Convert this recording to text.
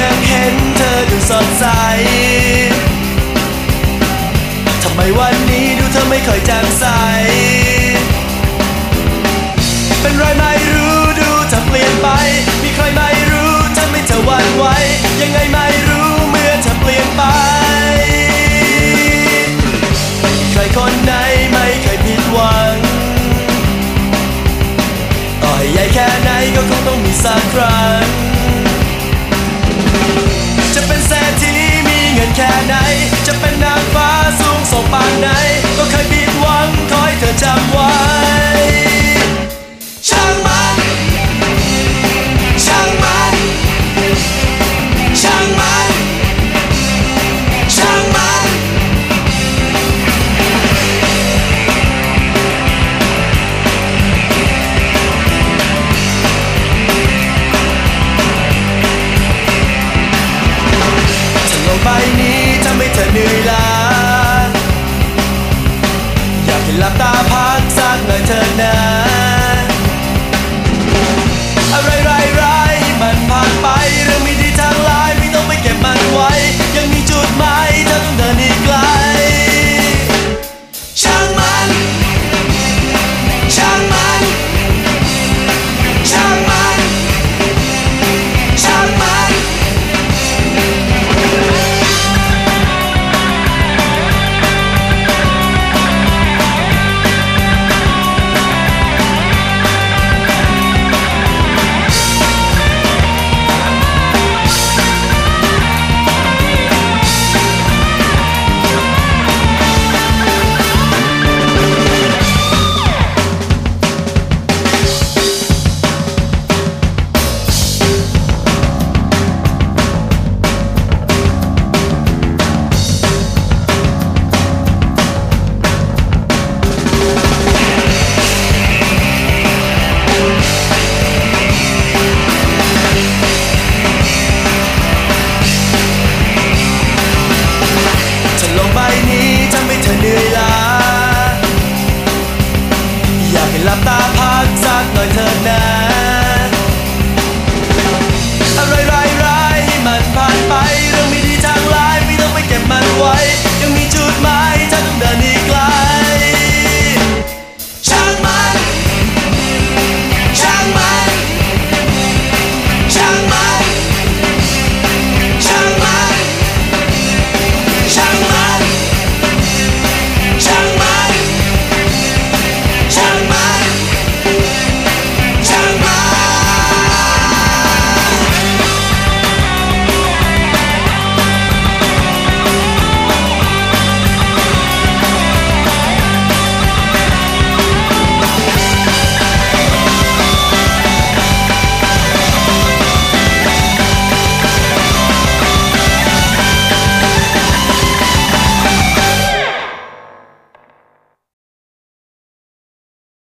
ยังเห็นเธอดูสดใส ทำไมวันนี้ดูเธอไม่ค่อยแจ่มใส เป็นไรไม่รู้ดูเธอเปลี่ยนไป มีใครไม่รู้ทำไม่เธอวันไหว ยังไงไม่รู้เมื่อเธอเปลี่ยนไป ไม่มีใครคนไหนไม่เคยผิดหวัง ต่อยใหญ่แค่ไหนก็คงต้องมีสักครั้ง มีเ